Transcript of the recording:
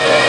Yeah.